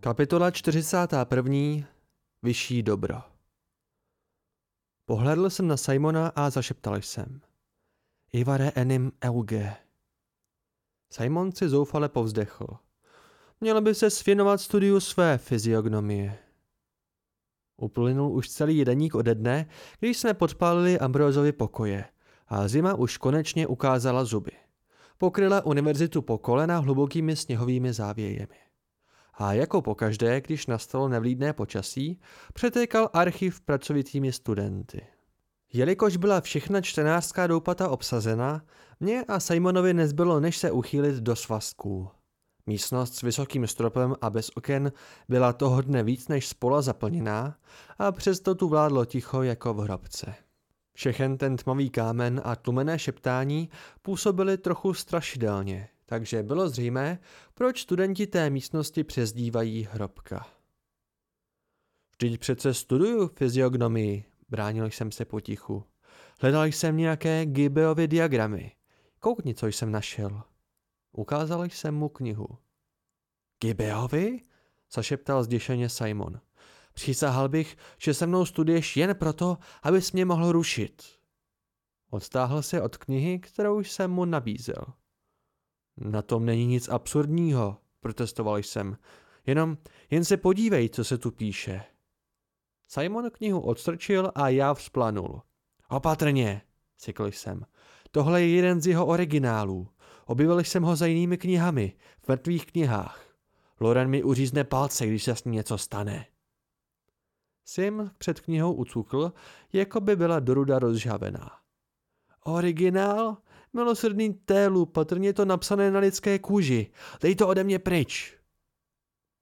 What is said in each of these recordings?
Kapitola 41. Vyšší dobro Pohledl jsem na Simona a zašeptal jsem. Ivare enim euge. Simon si zoufale povzdechl. Měl by se svěnovat studiu své fyziognomie. Uplynul už celý deník ode dne, když jsme podpálili Ambrozovi pokoje a zima už konečně ukázala zuby. Pokryla univerzitu po kolena hlubokými sněhovými závějemi. A jako pokaždé, když nastalo nevlídné počasí, přetékal archiv pracovitými studenty. Jelikož byla všechna čtenářská doupata obsazena, mně a Simonovi nezbylo než se uchýlit do svazků. Místnost s vysokým stropem a bez oken byla toho dne víc než spola zaplněná a přesto tu vládlo ticho jako v hrobce. Všechen ten tmavý kámen a tlumené šeptání působily trochu strašidelně, takže bylo zřejmé, proč studenti té místnosti přezdívají hrobka. Vždyť přece studuju fyziognomii, bránil jsem se potichu. Hledal jsem nějaké Gibeovy diagramy. Koukni, co jsem našel. Ukázal jsem mu knihu. Gibeovi? zašeptal zděšeně Simon. Přísahal bych, že se mnou studuješ jen proto, abys mě mohl rušit. Odstáhl se od knihy, kterou jsem mu nabízel. Na tom není nic absurdního, protestoval jsem. Jenom, jen se podívej, co se tu píše. Simon knihu odstrčil a já vzplanul. Opatrně, cykl jsem. Tohle je jeden z jeho originálů. Objevil jsem ho za jinými knihami, v mrtvých knihách. Loren mi uřízne palce, když se s ní něco stane. Sim před knihou ucukl, jako by byla doruda rozžavená. Originál? Milosrdný télu, patrně to napsané na lidské kůži. Dej to ode mě pryč.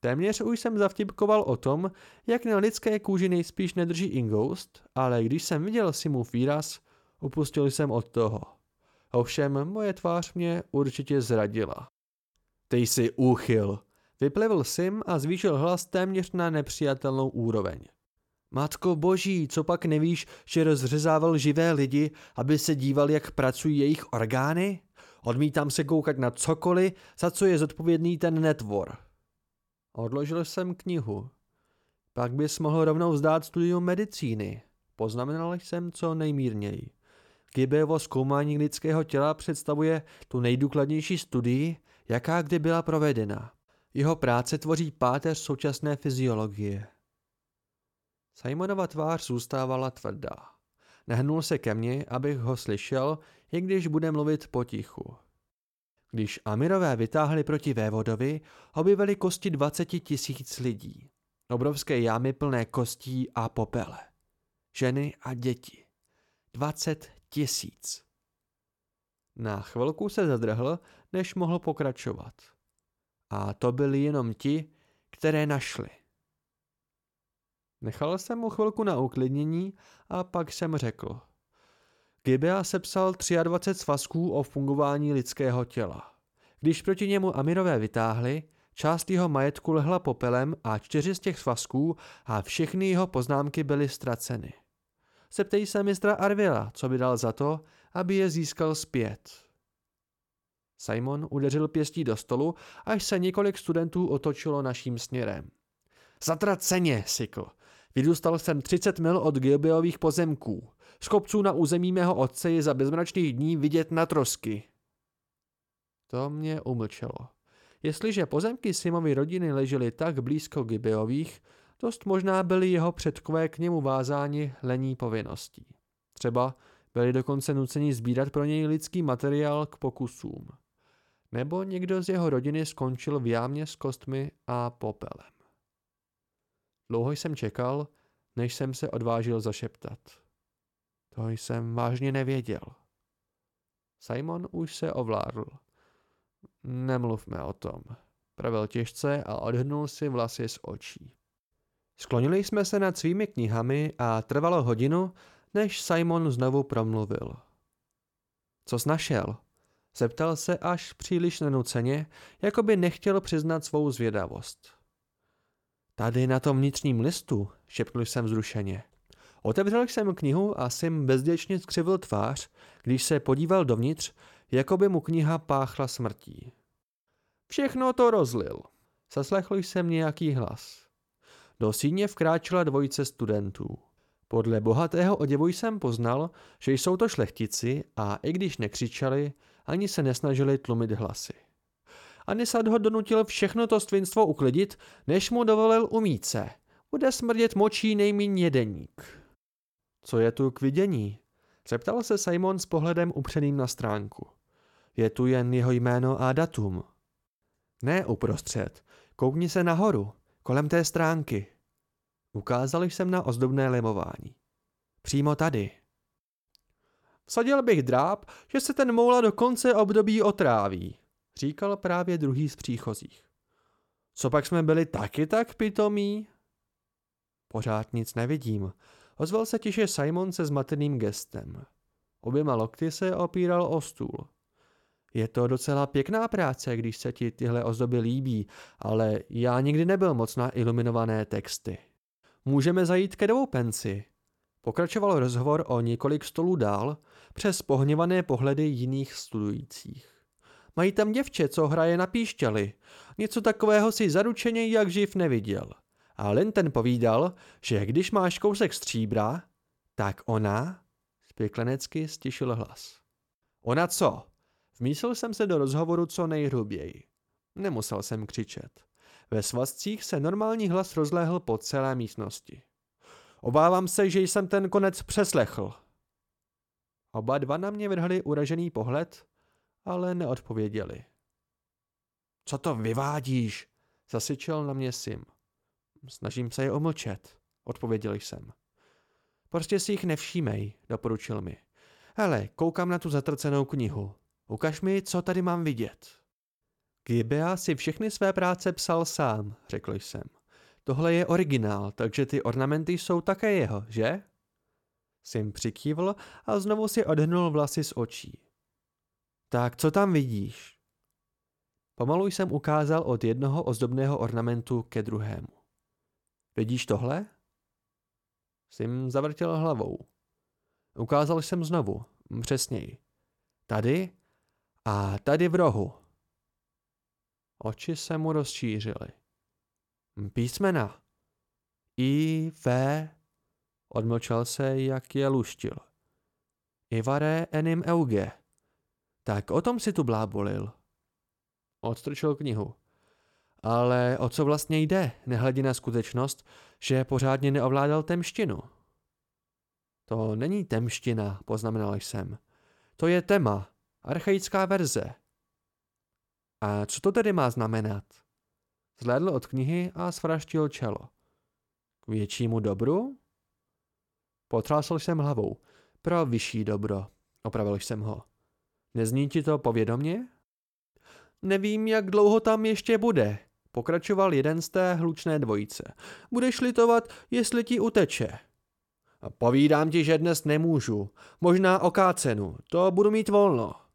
Téměř už jsem zavtipkoval o tom, jak na lidské kůži nejspíš nedrží ingoust, ale když jsem viděl Simův výraz, upustil jsem od toho. Ovšem, moje tvář mě určitě zradila. Ty jsi úchyl, vyplevil Sim a zvýšil hlas téměř na nepřijatelnou úroveň. Matko boží, co pak nevíš, že rozřezával živé lidi, aby se díval, jak pracují jejich orgány? Odmítám se koukat na cokoliv, za co je zodpovědný ten netvor. Odložil jsem knihu. Pak bys mohl rovnou zdát studium medicíny. Poznamenal jsem co nejmírněji. Gibeovo zkoumání lidského těla představuje tu nejdůkladnější studii, jaká kdy byla provedena. Jeho práce tvoří páteř současné fyziologie. Simonova tvář zůstávala tvrdá. Nehnul se ke mně, abych ho slyšel, i když bude mluvit potichu. Když Amirové vytáhli proti vévodovi, objevili kosti 20 tisíc lidí. Obrovské jámy plné kostí a popele. Ženy a děti. 20 tisíc. Na chvilku se zadrhl, než mohl pokračovat. A to byli jenom ti, které našli. Nechal jsem mu chvilku na uklidnění a pak jsem řekl. Gibea sepsal 23 svazků o fungování lidského těla. Když proti němu Amirové vytáhli, část jeho majetku lehla popelem a čtyři z těch svazků a všechny jeho poznámky byly ztraceny. Zeptej se mistra Arvila, co by dal za to, aby je získal zpět. Simon udeřil pěstí do stolu, až se několik studentů otočilo naším směrem. Zatraceně, sykl. Vydůstal jsem 30 mil od Gilbeových pozemků. Z kopců na území mého otce je za bezmračných dní vidět na trosky. To mě umlčelo. Jestliže pozemky Simovy rodiny ležely tak blízko Gibeových, dost možná byli jeho předkové k němu vázáni lení povinností. Třeba byli dokonce nuceni sbírat pro něj lidský materiál k pokusům. Nebo někdo z jeho rodiny skončil v jámě s kostmi a popelem. Dlouho jsem čekal, než jsem se odvážil zašeptat. To jsem vážně nevěděl. Simon už se ovládl. Nemluvme o tom. Pravil těžce a odhnul si vlasy z očí. Sklonili jsme se nad svými knihami a trvalo hodinu, než Simon znovu promluvil. Co snašel? Zeptal se až příliš nenuceně, jako by nechtěl přiznat svou zvědavost. Tady na tom vnitřním listu, šepnul jsem vzrušeně. Otevřel jsem knihu a Sim bezděčně skřivil tvář, když se podíval dovnitř, jako by mu kniha páchla smrtí. Všechno to rozlil. Zaslechl jsem nějaký hlas. Do síně vkráčela dvojice studentů. Podle bohatého oděvu jsem poznal, že jsou to šlechtici a i když nekřičeli, ani se nesnažili tlumit hlasy. Anisad ho donutil všechno to svinstvo uklidit, než mu dovolil umít se. Bude smrdět močí nejmín jedeník. Co je tu k vidění? Zeptal se Simon s pohledem upřeným na stránku. Je tu jen jeho jméno a datum. Ne uprostřed. Koukni se nahoru, kolem té stránky. Ukázal jsem na ozdobné limování. Přímo tady. Vsadil bych dráp, že se ten moula do konce období otráví, říkal právě druhý z příchozích. Co pak jsme byli taky tak pitomí? Pořád nic nevidím. Ozval se tiše Simon se zmateným gestem. Oběma lokty se opíral o stůl. Je to docela pěkná práce, když se ti tyhle ozdoby líbí, ale já nikdy nebyl moc na iluminované texty. Můžeme zajít ke doupenci. Pokračoval rozhovor o několik stolů dál, přes pohněvané pohledy jiných studujících. Mají tam děvče, co hraje na píšťaly. Něco takového si zaručeně jak živ neviděl. A ten povídal, že když máš kousek stříbra, tak ona... Spěklenecky stišil hlas. Ona co? Vmísil jsem se do rozhovoru co nejhruběji. Nemusel jsem křičet. Ve svazcích se normální hlas rozléhl po celé místnosti. Obávám se, že jsem ten konec přeslechl. Oba dva na mě vrhli uražený pohled, ale neodpověděli. Co to vyvádíš? Zasyčel na mě Sim. Snažím se je omlčet, odpověděl jsem. Prostě si jich nevšímej, doporučil mi. Hele, koukám na tu zatrcenou knihu. Ukaž mi, co tady mám vidět. Gibea si všechny své práce psal sám, řekl jsem. Tohle je originál, takže ty ornamenty jsou také jeho, že? Sim přikývl a znovu si odhnul vlasy z očí. Tak co tam vidíš? Pomalu jsem ukázal od jednoho ozdobného ornamentu ke druhému. Vidíš tohle? Sim zavrtěl hlavou. Ukázal jsem znovu, přesněji. Tady a tady v rohu. Oči se mu rozšířily. Písmena. I, V. Odmlčel se, jak je luštil. Ivare enim euge. Tak o tom si tu blábolil. Odstrčil knihu. Ale o co vlastně jde, nehledě na skutečnost, že pořádně neovládal temštinu? To není temština, poznamenal jsem. To je tema, archaická verze. A co to tedy má znamenat? Zhlédl od knihy a svraštil čelo. K většímu dobru? Potrásl jsem hlavou. Pro vyšší dobro, opravil jsem ho. Nezní ti to povědomně? Nevím, jak dlouho tam ještě bude, pokračoval jeden z té hlučné dvojice. Budeš litovat, jestli ti uteče. Povídám ti, že dnes nemůžu. Možná o kácenu. To budu mít volno.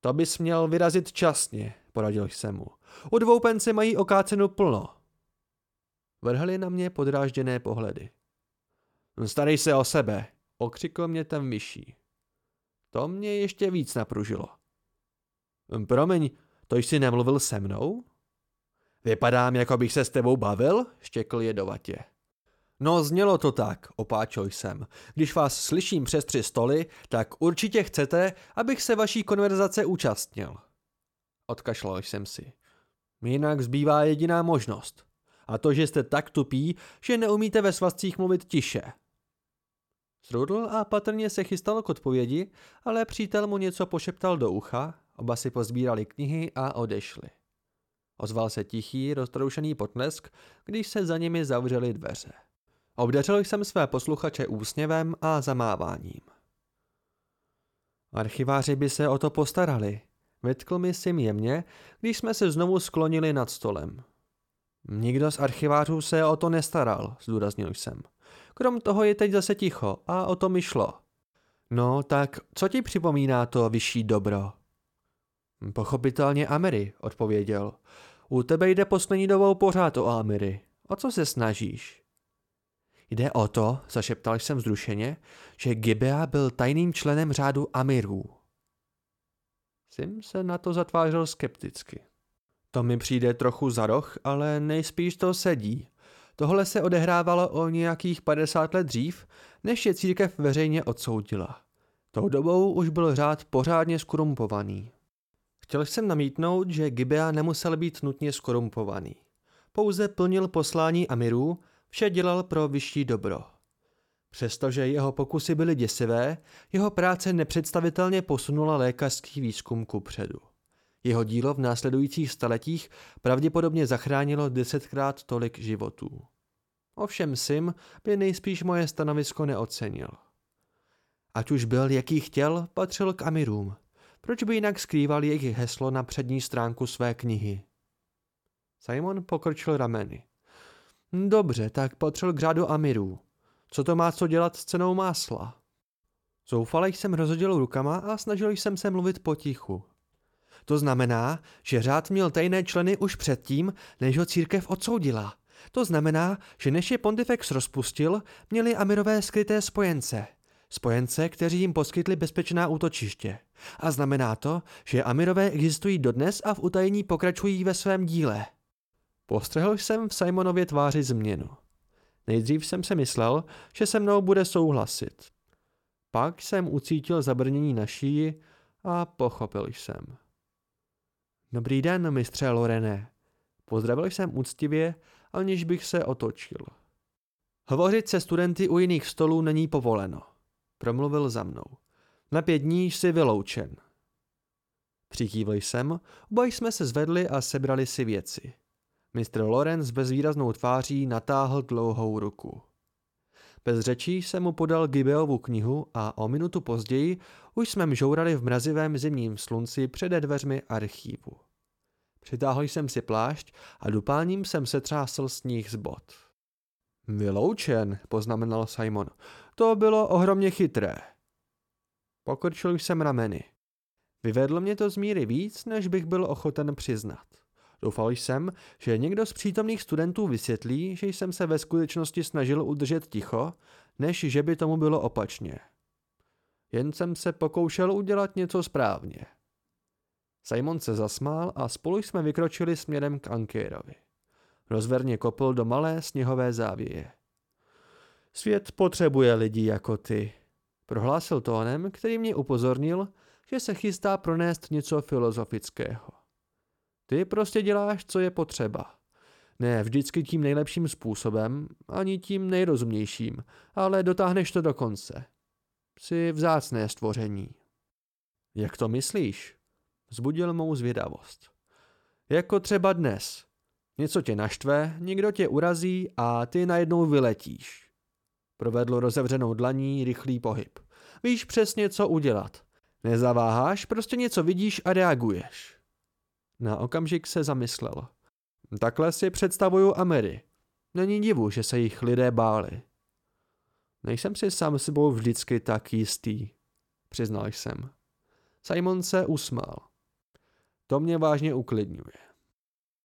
To bys měl vyrazit časně, poradil jsem mu. U dvou pence mají okácenu plno. Vrhli na mě podrážděné pohledy. Starej se o sebe, okřikl mě ten myší. To mě ještě víc napružilo. Promiň, to jsi nemluvil se mnou? Vypadám, jako bych se s tebou bavil? štěkl jedovatě. No, znělo to tak, opáčil jsem. Když vás slyším přes tři stoly, tak určitě chcete, abych se vaší konverzace účastnil. Odkašlal jsem si. Jinak zbývá jediná možnost. A to, že jste tak tupí, že neumíte ve svazcích mluvit tiše. Zrudl a patrně se chystal k odpovědi, ale přítel mu něco pošeptal do ucha, oba si pozbírali knihy a odešli. Ozval se tichý, roztroušený potlesk, když se za nimi zavřely dveře. Obdařil jsem své posluchače úsměvem a zamáváním. Archiváři by se o to postarali, vytkl mi si jemně, když jsme se znovu sklonili nad stolem. Nikdo z archivářů se o to nestaral, zdůraznil jsem. Krom toho je teď zase ticho a o to mi šlo. No, tak co ti připomíná to vyšší dobro? Pochopitelně Amery, odpověděl. U tebe jde poslední dobou pořád o Amery. O co se snažíš? Jde o to, zašeptal jsem vzrušeně, že Gibea byl tajným členem řádu Amirů. Sim se na to zatvářel skepticky. To mi přijde trochu za roh, ale nejspíš to sedí. Tohle se odehrávalo o nějakých 50 let dřív, než je církev veřejně odsoudila. Tou dobou už byl řád pořádně skorumpovaný. Chtěl jsem namítnout, že Gibea nemusel být nutně skorumpovaný. Pouze plnil poslání Amirů, vše dělal pro vyšší dobro. Přestože jeho pokusy byly děsivé, jeho práce nepředstavitelně posunula lékařský výzkum ku předu. Jeho dílo v následujících staletích pravděpodobně zachránilo desetkrát tolik životů. Ovšem Sim by nejspíš moje stanovisko neocenil. Ať už byl, jaký chtěl, patřil k Amirům. Proč by jinak skrýval jejich heslo na přední stránku své knihy? Simon pokrčil rameny. Dobře, tak patřil k řádu Amirů. Co to má co dělat s cenou másla? Zoufale jsem rozhodil rukama a snažil jsem se mluvit potichu. To znamená, že řád měl tajné členy už předtím, než ho církev odsoudila. To znamená, že než je Pontifex rozpustil, měli Amirové skryté spojence. Spojence, kteří jim poskytli bezpečná útočiště. A znamená to, že Amirové existují dodnes a v utajení pokračují ve svém díle. Postřehl jsem v Simonově tváři změnu. Nejdřív jsem se myslel, že se mnou bude souhlasit. Pak jsem ucítil zabrnění na šíji a pochopil jsem. Dobrý den, mistře Lorené. Pozdravil jsem úctivě, aniž bych se otočil. Hovořit se studenty u jiných stolů není povoleno. Promluvil za mnou. Na pět dní jsi vyloučen. Přikývl jsem, oba jsme se zvedli a sebrali si věci. Mistr Lorenz bez výraznou tváří natáhl dlouhou ruku. Bez řečí jsem mu podal Gibeovu knihu a o minutu později už jsme mžourali v mrazivém zimním slunci přede dveřmi archívu. Přitáhl jsem si plášť a dupáním jsem se třásl sníh z bod. Vyloučen, poznamenal Simon. To bylo ohromně chytré. Pokrčil jsem rameny. Vyvedl mě to z míry víc, než bych byl ochoten přiznat. Doufal jsem, že někdo z přítomných studentů vysvětlí, že jsem se ve skutečnosti snažil udržet ticho, než že by tomu bylo opačně. Jen jsem se pokoušel udělat něco správně. Simon se zasmál a spolu jsme vykročili směrem k Ankérovi. Rozverně kopl do malé sněhové závěje. Svět potřebuje lidi jako ty, prohlásil tónem, který mě upozornil, že se chystá pronést něco filozofického. Ty prostě děláš, co je potřeba. Ne vždycky tím nejlepším způsobem, ani tím nejrozumnějším, ale dotáhneš to do konce. Jsi vzácné stvoření. Jak to myslíš? Zbudil mou zvědavost. Jako třeba dnes. Něco tě naštve, někdo tě urazí a ty najednou vyletíš. Provedl rozevřenou dlaní rychlý pohyb. Víš přesně, co udělat. Nezaváháš, prostě něco vidíš a reaguješ. Na okamžik se zamyslel. Takhle si představuju Amery. Není divu, že se jich lidé báli. Nejsem si sám sebou vždycky tak jistý, přiznal jsem. Simon se usmál. To mě vážně uklidňuje.